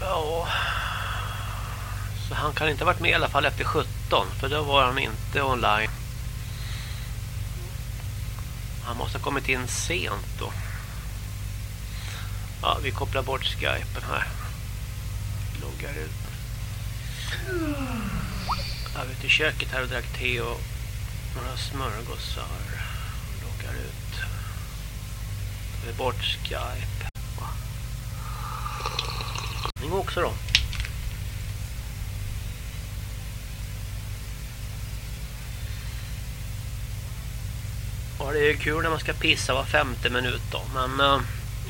Ja. Så han kan inte ha varit med i alla fall efter 17. För då var han inte online. Han måste ha kommit in sent då. Ja, vi kopplar bort Skypen här. Loggar ut. Jag var ute i köket här och drack te och några smörgåsar. Loggar ut. Tar vi bort Skype. Ni också då. Ja, det är kul när man ska pissa var femte minut då. Men eh,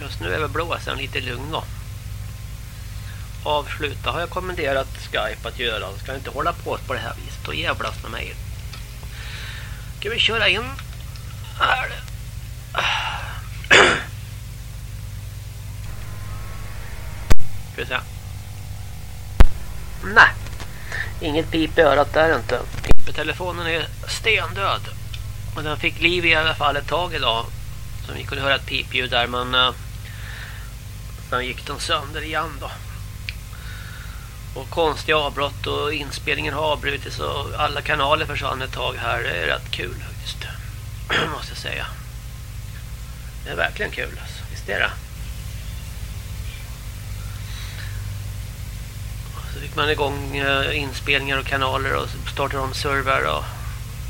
just nu är väl blåsen lite lugn då. Avsluta har jag kommenderat Skype att göra. Ska inte hålla på på det här viset och jävlas med mig. Ska vi köra in? Här. Vi se. Nej. Inget pip i örat där inte. Pipetelefonen är stendöd. Och den fick liv i alla fall ett tag idag. Så vi kunde höra ett pipljud där men uh, sen gick den sönder igen då. Och konstiga avbrott och inspelningen har avbrutits och alla kanaler försvann ett tag här. Det är rätt kul faktiskt. Måste jag säga. Det är verkligen kul alltså. Visst är det? Så fick man igång inspelningar och kanaler och startade om server och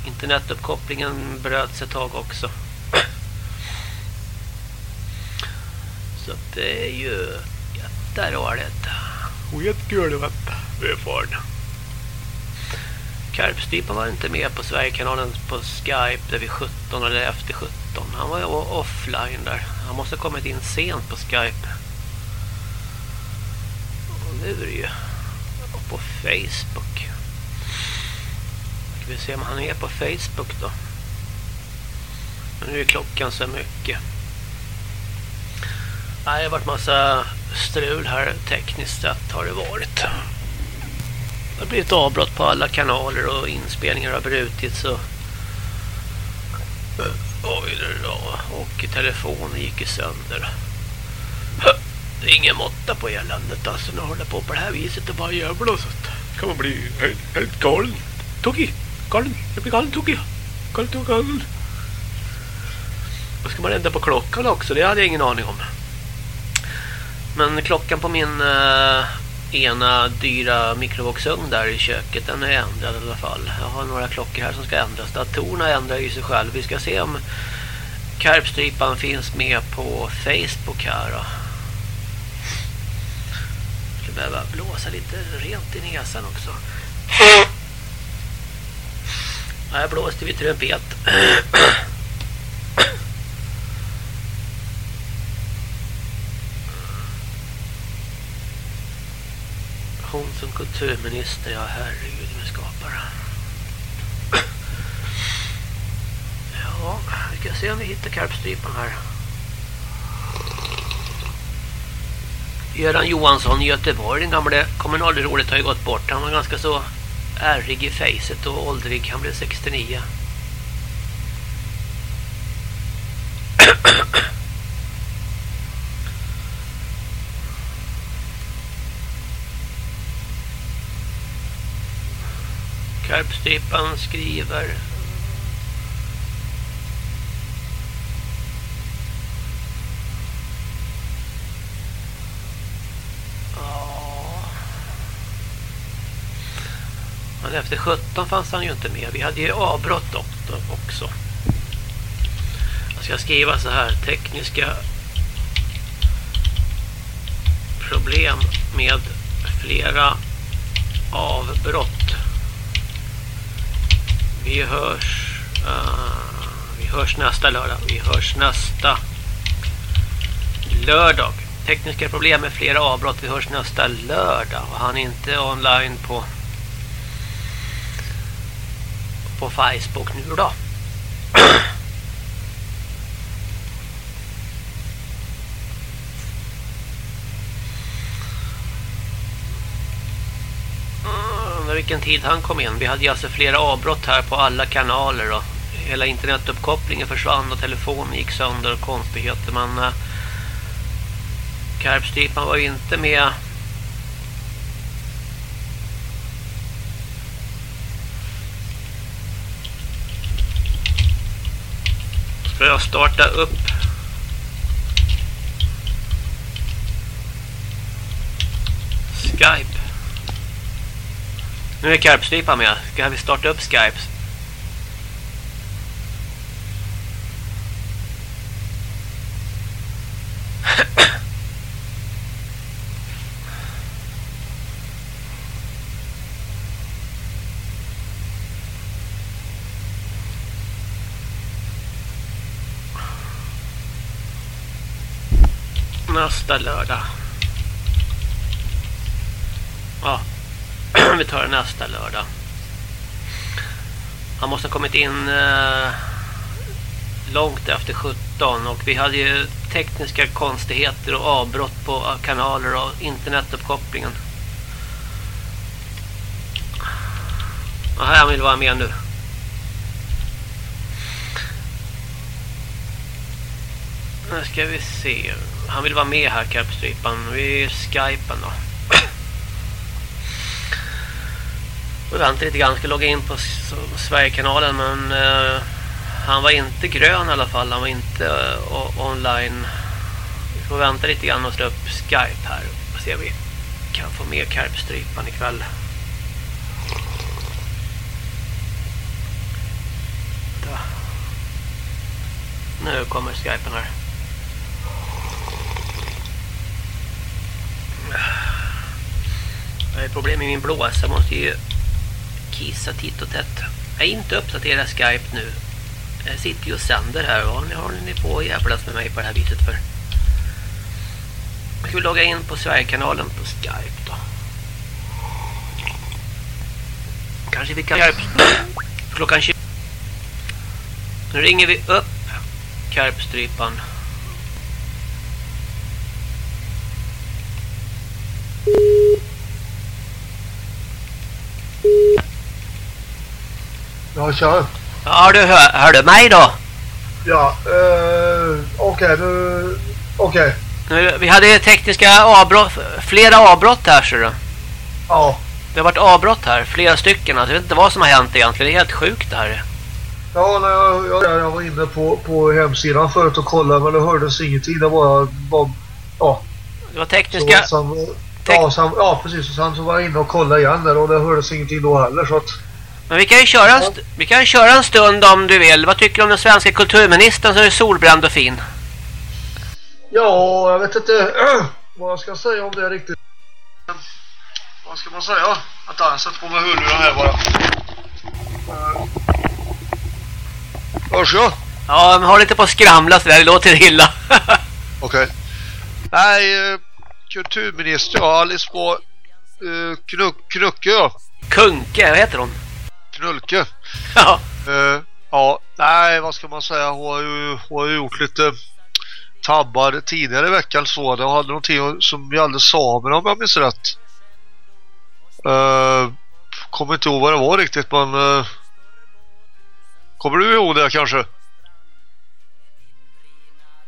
internetuppkopplingen bröts ett tag också. Så det är ju jätteroligt. Och jättekul att vara erfaren. Karpstypan var inte med på Sverigekanalen på Skype där vid 17 eller efter 17. Han var ju offline där. Han måste ha kommit in sent på Skype. Och nu är det ju på Facebook. Ska vi se om han är på Facebook då. Men nu är klockan så mycket. Det har varit massa strul här tekniskt sett har det varit. Det har blivit avbrott på alla kanaler och inspelningar har brutits och Oj då. Och telefonen gick sönder. Det är ingen måtta på eländet alltså när håller på på det här viset och bara gör så kan man bli helt, helt galen. Tokig. Galen. Jag blir galen tokig. Galen tokig. Galen. Och ska man ändra på klockan också? Det hade jag ingen aning om. Men klockan på min uh, ena dyra mikrovågsugn där i köket den är ändrad i alla fall. Jag har några klockor här som ska ändras. Datorerna ändrar ju sig själv. Vi ska se om Karpstrypan finns med på Facebook här då. Jag skulle behöva blåsa lite rent i näsan också. Här blåste vi trumpet. Hon som kulturminister, ja herregud med skapare. Ja, vi ska se om vi hittar karpstrypan här. Göran Johansson i Göteborg, den gamla kommunalrådet har ju gått bort. Han var ganska så ärrig i fejset och åldrig. Han blev 69. Karpstrypan skriver Men efter 17 fanns han ju inte med. Vi hade ju avbrott också. Jag ska skriva så här. Tekniska problem med flera avbrott. Vi hörs uh, vi hörs nästa lördag. Vi hörs nästa lördag. Tekniska problem med flera avbrott. Vi hörs nästa lördag. Och han är inte online på på Facebook nu då. Undrar vilken tid han kom in. Vi hade ju alltså flera avbrott här på alla kanaler och Hela internetuppkopplingen försvann och telefonen gick sönder och konstigheter. Men eh, äh, Karpstypan var ju inte med För att starta upp Skype. Nu är Karpstripa med. Ska vi starta upp Skype? Nästa lördag. Ja, vi tar det nästa lördag. Han måste ha kommit in eh, långt efter 17 och vi hade ju tekniska konstigheter och avbrott på kanaler och internetuppkopplingen. Och här vill vara med nu. Nu ska vi se. Han vill vara med här, Karpstrypan. Vi är Skypen då. Och väntar lite grann. Ska logga in på Sverigekanalen men uh, han var inte grön i alla fall. Han var inte uh, online. Vi får vänta lite grann och slå upp Skype här. Och se om vi kan få med Karpstrypan ikväll. Nu kommer Skypen här. Jag har problem med min blåsa. Jag måste ju kissa titt och tätt. Jag är inte uppdaterad Skype nu. Jag sitter ju och sänder här. Vad har ni på att jävlas med mig på det här viset för? Jag ska vi logga in på Sverigekanalen på Skype då. Kanske vi kan klockan 20. Nu ringer vi upp Karpstrypan. Ja, kör. Ja, du hör, hör du mig då? Ja, uh, okej, okay, du... Okej. Okay. Vi hade tekniska avbrott, flera avbrott här ser du. Ja. Det har varit avbrott här, flera stycken. Alltså, jag vet inte vad som har hänt egentligen, det är helt sjukt det här. Ja, när jag, jag, jag var inne på, på hemsidan förut och kollade men det hördes ingenting. Det var bara... Ja. Det var tekniska... Så, sen, ja, sen, ja, precis. Och sen så var jag inne och kollade igen där och det hördes ingenting då heller så att... Men vi kan ju köra en, vi kan köra en stund om du vill. Vad tycker du om den svenska kulturministern som är solbränd och fin? Ja, jag vet inte vad jag ska säga om det riktigt. Vad ska man säga? Att jag sätter på mig hörlurar här bara. Hörs jag? Ja, men har lite på att skramla så där. Det låter illa. Okej. Okay. Nej, eh, kulturminister, Alice på uh, knuck, Knucke, ja. Kunke, vad heter hon? Knulke. Ja. Uh, ja, nej, vad ska man säga? Hon har ju, hon har ju gjort lite tabbar tidigare i veckan så. Det hade någonting som gällde samerna om jag minns rätt. Uh, kommer inte ihåg vad det var riktigt, men... Uh, kommer du ihåg det kanske?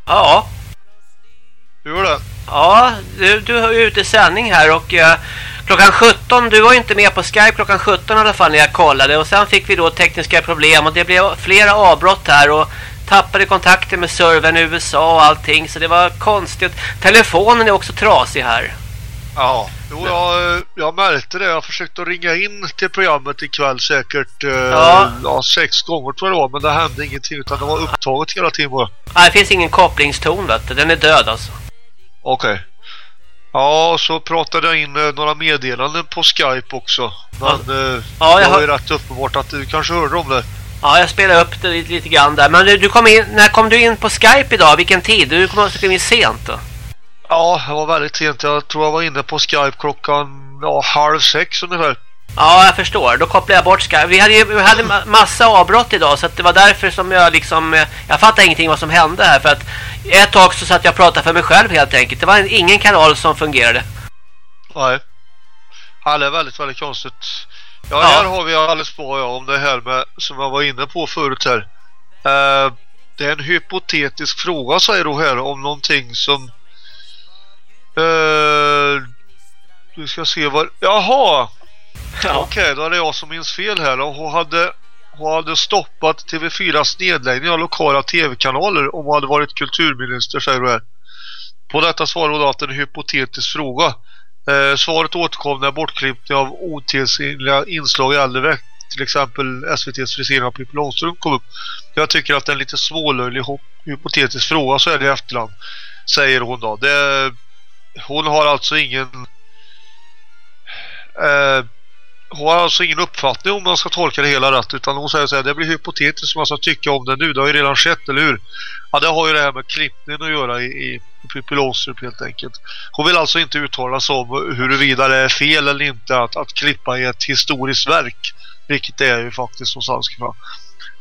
Ja. Hur det? Ja, du, du är ute i sändning här och... Uh, Klockan 17, du var inte med på Skype klockan 17 i alla fall när jag kollade. Och sen fick vi då tekniska problem och det blev flera avbrott här och tappade kontakten med servern i USA och allting. Så det var konstigt. Telefonen är också trasig här. Ja, jo, jag, jag märkte det. Jag försökte ringa in till programmet ikväll säkert eh, ja. ja. sex gånger tror jag det var. Men det hände ingenting utan det var upptaget hela tiden bara. Nej, det finns ingen kopplingston vet du. Den är död alltså. Okej. Okay. Ja, så pratade jag in eh, några meddelanden på Skype också. Men ja. Eh, ja, jag det var ju rätt uppenbart att du kanske hörde om det. Ja, jag spelade upp det lite, lite grann där. Men du, du kom in, när kom du in på Skype idag? Vilken tid? Du kom in in sent då? Ja, jag var väldigt sent. Jag tror jag var inne på Skype klockan ja, halv sex ungefär. Ja, jag förstår. Då kopplade jag bort Skype. Vi hade, vi hade massa avbrott idag så det var därför som jag liksom... Eh, jag fattade ingenting vad som hände här för att ett tag så satt jag och pratade för mig själv helt enkelt. Det var ingen kanal som fungerade. Nej. Ja, det är väldigt, väldigt konstigt. Ja, ja. här har vi alldeles på ja, om det här med som jag var inne på förut här. Uh, det är en hypotetisk fråga säger du här om någonting som uh, vi ska se vad Jaha, Ja. Okej, okay, då är det jag som minns fel här. Hon hade hon hade stoppat TV4s nedläggning av lokala tv-kanaler om hon hade varit kulturminister, säger hon här. På detta svarar hon att det är en hypotetisk fråga. Eh, svaret återkom när bortklippning av otillsynliga inslag i äldre veck till exempel SVTs frisering av Pippi Långström kom upp. Jag tycker att det är en lite svårlöjlig hypotetisk fråga så är det i efterhand, säger hon då. Det, hon har alltså ingen eh, har alltså ingen uppfattning om man ska tolka det hela rätt utan hon säger så här, det blir hypotetiskt som man ska tycka om det nu, det har ju redan skett, eller hur? Ja, det har ju det här med klippningen att göra i, i Pippi helt enkelt. Hon vill alltså inte uttala sig om huruvida det är fel eller inte att, att klippa i ett historiskt verk, vilket det är ju faktiskt som Sanskriva.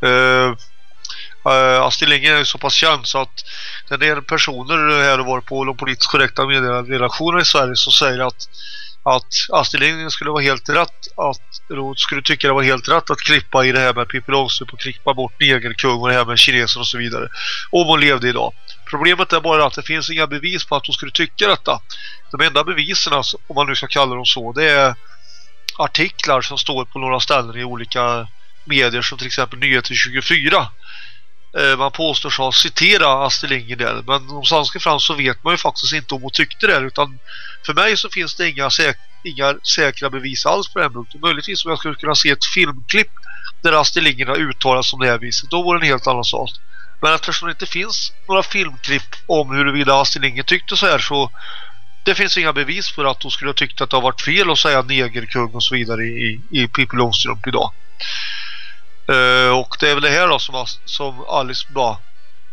Uh, eh, Uh, eh, Astrid Lindgren är ju så pass känd så att det är del personer här och var på de politiskt korrekta medieredaktionerna i Sverige som säger att att Astrid Lindgren skulle vara helt rätt att Rod skulle tycka det var helt rätt att klippa i det här med Pippi Långstrump och klippa bort negerkung och det här med kineser och så vidare om hon levde idag. Problemet är bara att det finns inga bevis på att hon skulle tycka detta. De enda bevisen, alltså, om man nu ska kalla dem så, det är artiklar som står på några ställen i olika medier som till exempel Nyheter 24 Eh, man påstår sig ha citera Astrid Lindgren. Men om sanska fram så vet man ju faktiskt inte om hon tyckte det. Utan för mig så finns det inga, säk inga säkra bevis alls på den punkten. Möjligtvis om jag skulle kunna se ett filmklipp där Astrid Lindgren har uttalat som det här viset. Då vore det en helt annan sak. Men eftersom det inte finns några filmklipp om huruvida Astrid Lindgren tyckte så här så det finns inga bevis för att hon skulle ha tyckt att det har varit fel att säga negerkung och så vidare i, i Pippi Långstrump idag. Eh, och det är väl det här då som, som Alice bara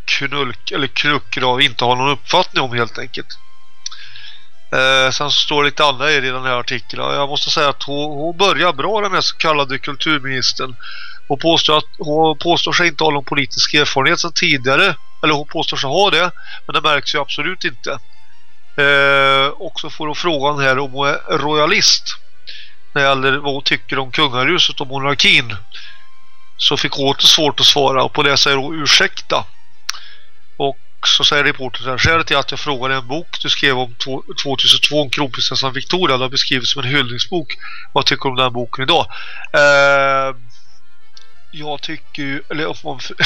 knulk eller kruck inte har någon uppfattning om helt enkelt. Eh, sen så står det lite andra i den här artikeln. Jag måste säga att hon, hon börjar bra den här så kallade kulturministern. Hon påstår, att, hon påstår sig inte ha någon politisk erfarenhet sedan tidigare. Eller hon påstår sig ha det. Men det märks ju absolut inte. Eh, och så får hon frågan här om hon är royalist. När det gäller vad hon tycker om kungahuset och monarkin så fick åter svårt att svara och på det säger hon ursäkta. Och så säger reportern så här, skälet till att jag frågade en bok du skrev om 2002 om kronprinsessan Victoria, det har beskrivits som en hyllningsbok. Vad tycker du om den boken idag? Eh, jag tycker ju, eller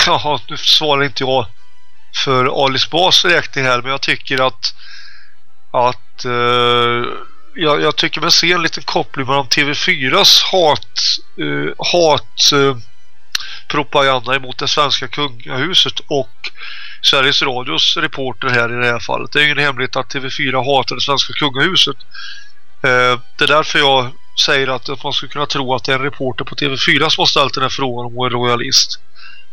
ja, nu svarar inte jag för Alice Bas räkning här, men jag tycker att att eh, jag, jag, tycker man ser en liten koppling mellan TV4s hat uh, hat uh, propaganda emot det svenska kungahuset och Sveriges Radios reporter här i det här fallet. Det är ingen hemlighet att TV4 hatar det svenska kungahuset. Eh, det är därför jag säger att man skulle kunna tro att det är en reporter på TV4 som har ställt den här frågan om hon är royalist.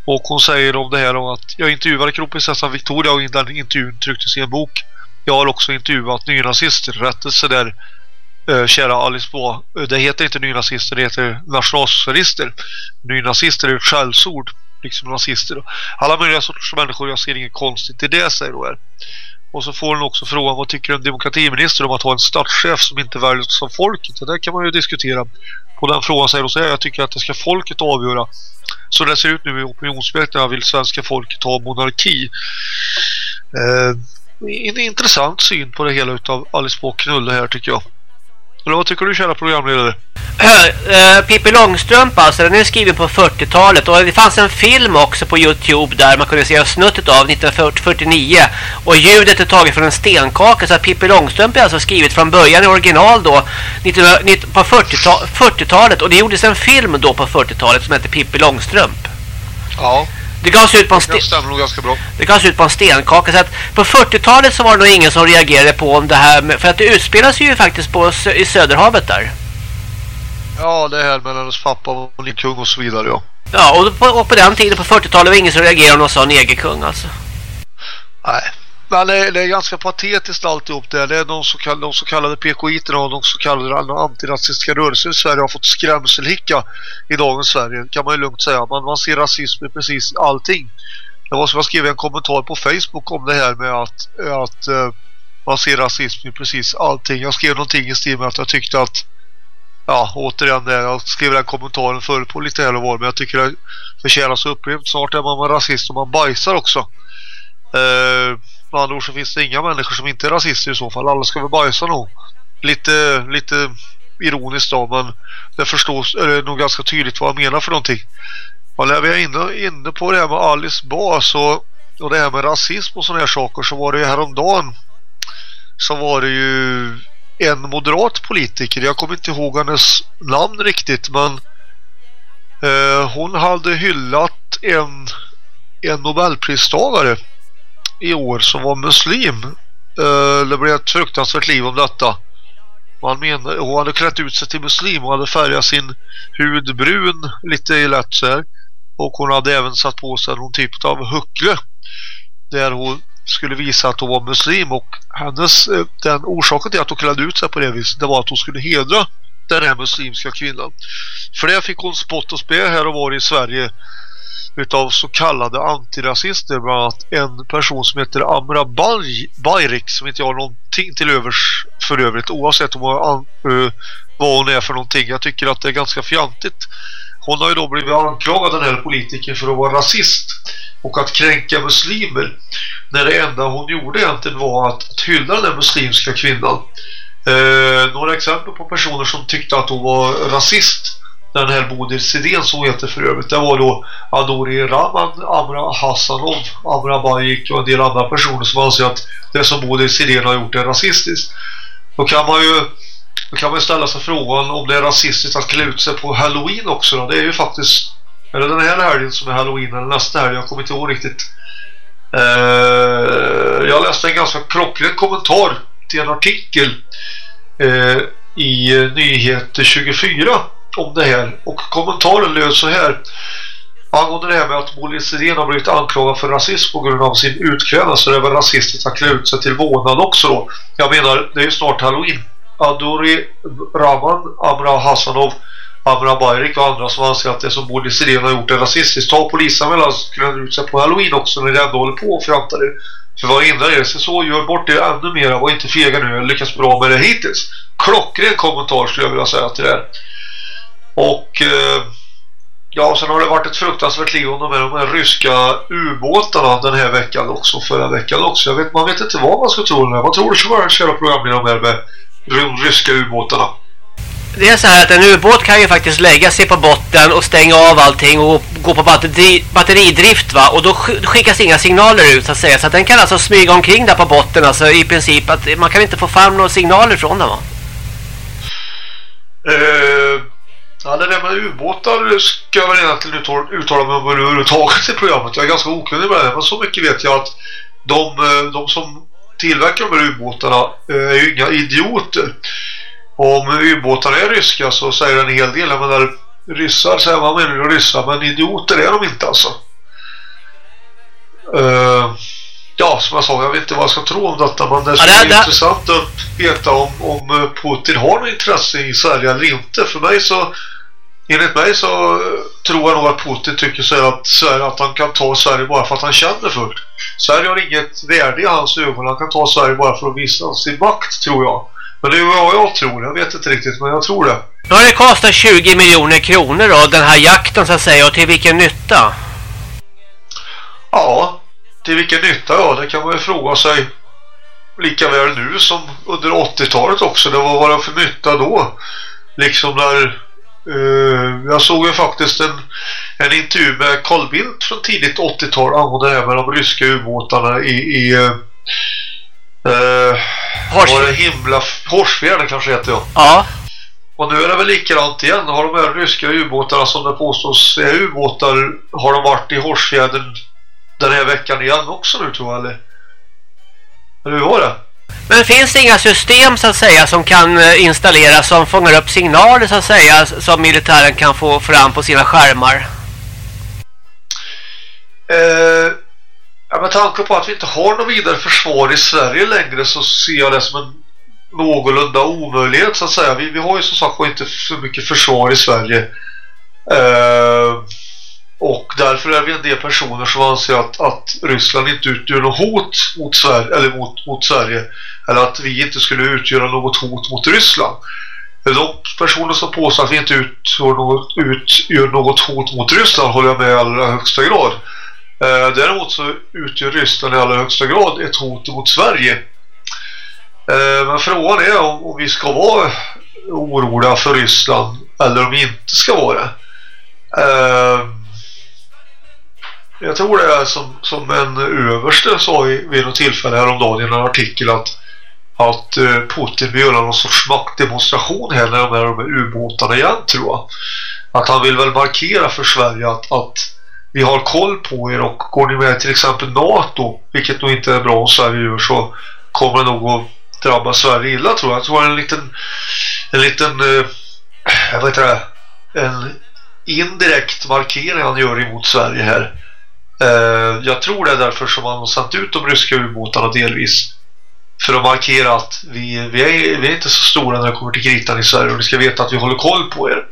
Och hon säger om det här om att jag intervjuade kronprinsessan Victoria och den intervjun trycktes i en bok. Jag har också intervjuat nynazister, rättelse där eh, kära Alice på. Eh, det heter inte nynazister, det heter nationalsocialister. Nynazister är ett skällsord, liksom nazister. Då. Alla möjliga sorters människor, jag ser inget konstigt i det, säger hon här. Och så får hon också frågan vad tycker en demokratiminister om att ha en statschef som inte väljs som folket? Det där kan man ju diskutera. På den frågan säger hon så här, jag tycker att det ska folket avgöra. Så det ser ut nu i opinionsmätningarna vill svenska folket ha monarki. Eh, en intressant syn på det hela utav Alice Bock Knulle här tycker jag. Eller vad tycker du kära programledare? Uh, Pippi Långstrump alltså, den är skriven på 40-talet och det fanns en film också på Youtube där man kunde se snuttet av 1949 och ljudet är taget från en stenkaka så att Pippi Långstrump är alltså skrivet från början i original då 19, på 40-talet och det gjordes en film då på 40-talet som heter Pippi Långstrump. Ja. Det gavs ut på en, sten... det gavs ut på en stenkaka. Så att på 40-talet så var det nog ingen som reagerade på om det här. Med, för att det utspelar sig ju faktiskt på, i Söderhavet där. Ja, det här med hennes pappa och kung och så vidare, ja. Ja, och på, och på den tiden på 40-talet var ingen som reagerade om de sa negerkung alltså. Nej, men det är, det är ganska patetiskt alltihop det. Det är de så kallade, de så kallade PKI-terna och de så kallade antirasistiska rörelser i Sverige har fått skrämselhicka i dagens Sverige. Kan man ju lugnt säga. Man, man ser rasism i precis allting. Det var som jag skrev en kommentar på Facebook om det här med att, att uh, man ser rasism i precis allting. Jag skrev någonting i stil med att jag tyckte att ja, återigen eh, jag skrev den kommentaren förr på lite här och var men jag tycker det förtjänas upplevt. Snart är man rasist och man bajsar också. Uh, med andra ord så finns det inga människor som inte är rasister i så fall. Alla ska väl bajsa nog. Lite, lite ironiskt då, men det förstås är det nog ganska tydligt vad jag menar för någonting. Och när vi är inne, inne på det här med Alice Ba så, och det här med rasism och sådana här saker så var det ju häromdagen så var det ju en moderat politiker, jag kommer inte ihåg hennes namn riktigt men eh, hon hade hyllat en, en nobelpristagare i år som var muslim. Eh, det blev ett fruktansvärt liv om detta. Man menar, hon hade klätt ut sig till muslim och hade färgat sin hud brun lite lätt så här. Och hon hade även satt på sig någon typ av huckle där hon skulle visa att hon var muslim och hennes, eh, den orsaken till att hon klädde ut sig på det viset det var att hon skulle hedra den här muslimska kvinnan. För det fick hon spott och spe här och var i Sverige utav så kallade antirasister bland annat en person som heter Amra Bayrik som inte har någonting till övers för övrigt oavsett om hon, uh, vad hon är för någonting. Jag tycker att det är ganska fjantigt. Hon har ju då blivit anklagad den här politikern för att vara rasist och att kränka muslimer när det enda hon gjorde egentligen var att hylla den muslimska kvinnan. Eh, några exempel på personer som tyckte att hon var rasist den här Bodil Sidén som heter för övrigt det var då Adori Rahman, Amra Hassanov, Amra Bayik och en del andra personer som anser att det som Bodil Sidén har gjort är rasistiskt. Då kan man ju då kan man ställa sig frågan om det är rasistiskt att klä ut sig på Halloween också då. Det är ju faktiskt eller den här helgen som är Halloween eller nästa helg, jag kommer inte ihåg riktigt. Uh, jag läste en ganska klockren kommentar till en artikel uh, i eh, Nyheter 24 om det här och kommentaren löd så här angående det här med att Molly Sirén har blivit anklagad för rasism på grund av sin utklädnad så det var rasistiskt att klä ut sig till vånad också då. Jag menar, det är ju snart Halloween. Adori Rahman, Amra Hassanov, Amra Bayrik och andra som anser att det som Molly Sirén har gjort är rasistiskt. Ta polisanmälan så klär ut sig på Halloween också när det ändå håller på och fjantar det. För vad hindrar er sig så? Gör bort det ännu mer. Var inte fega nu. Jag lyckas bra med det hittills. Klockren kommentar skulle jag vilja säga till det här. Och eh, ja, sen har det varit ett fruktansvärt liv med de här ryska ubåtarna den här veckan också, förra veckan också. Jag vet, man vet inte vad man ska tro. Vad tror du ska vara köra program med de här med de ryska ubåtarna? Det är så här att en ubåt kan ju faktiskt lägga sig på botten och stänga av allting och gå på batteri, batteridrift va och då skickas inga signaler ut så att säga så att den kan alltså smyga omkring där på botten alltså i princip att man kan inte få fram några signaler från den va? Uh, Ja, det där med ubåtar ska jag väl egentligen uttala, uttala mig om överhuvudtaget i programmet. Jag är ganska okunnig med det, men så mycket vet jag att de, eh, de som tillverkar de här ubåtarna eh, är ju inga idioter. Om ubåtarna är ryska så säger en hel del. Jag menar, ryssar säger man menar ryssar, men idioter är de inte alltså. Uh, ja, som jag sa, jag vet inte vad jag ska tro om detta, men det skulle ja, det, det... intressant att veta om, om Putin har något intresse i Sverige eller inte. För mig så enligt mig så tror jag nog att Putin tycker så att, Sverige, att han kan ta Sverige bara för att han känner för det. Sverige har inget värde i hans ögon. Han kan ta Sverige bara för att visa sin makt, tror jag. Men det är vad jag tror. Jag vet inte riktigt, men jag tror det. Nu har det kostat 20 miljoner kronor då, den här jakten så att säga. Och till vilken nytta? Ja, till vilken nytta? Ja, det kan man ju fråga sig lika väl nu som under 80-talet också. Det var bara för nytta då. Liksom när Uh, jag såg ju faktiskt en, en intervju med Carl Bildt från tidigt 80-tal angående det här med de ryska ubåtarna i, i uh, uh, var det himla Horsfjärden kanske heter jag. Ja. Och nu är det väl likadant igen. Har de här ryska ubåtarna som det påstås är ubåtar har de varit i Horsfjärden den här veckan igen också nu tror jag eller? Eller hur var det? Men finns det inga system så att säga som kan eh, installeras som fångar upp signaler så att säga som militären kan få fram på sina skärmar? Eh, ja, med tanke på att vi inte har något vidare försvar i Sverige längre så ser jag det som en någorlunda omöjlighet så att säga. Vi, vi har ju som sagt inte så mycket försvar i Sverige. Eh, och därför är vi en del personer som anser att, att Ryssland inte utgör något hot mot Sverige, eller mot, mot Sverige eller att vi inte skulle utgöra något hot mot Ryssland. De personer som påstår att vi inte utgör något, utgör något hot mot Ryssland håller jag med i allra högsta grad. Eh, däremot så utgör Ryssland i allra högsta grad ett hot mot Sverige. Eh, men frågan är om, om vi ska vara oroliga för Ryssland eller om vi inte ska vara det. Eh, jag tror det är som, som en överste sa vid något tillfälle häromdagen i en artikel att att eh, Putin vill göra någon sorts maktdemonstration här när de är de här ubåtarna igen tror jag. Att han vill väl markera för Sverige att, att vi har koll på er och går ni med till exempel NATO, vilket nog inte är bra om Sverige gör så kommer det nog att drabba Sverige illa tror jag. Jag tror en liten en liten uh, vad heter det en indirekt markering han gör emot Sverige här. Eh, jag tror det är därför som han har satt ut de ryska ubåtarna delvis för att markera att vi, vi, är, vi är inte så stora när det kommer till kritan i Sverige och ni ska veta att vi håller koll på er.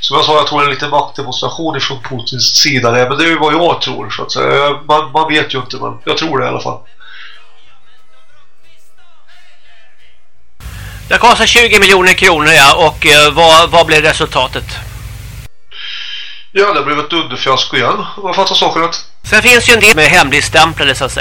Som jag sa, jag tror en liten maktdemonstration från Putins sida där, men det är ju vad jag tror så att säga. Man, man vet ju inte, men jag tror det i alla fall. Det kostar 20 miljoner kronor ja, och eh, vad, vad blev resultatet? Ja, det blev ett underfiasko igen. Vad fattar saken rätt? Sen finns ju en del med hemligstämplade så att säga.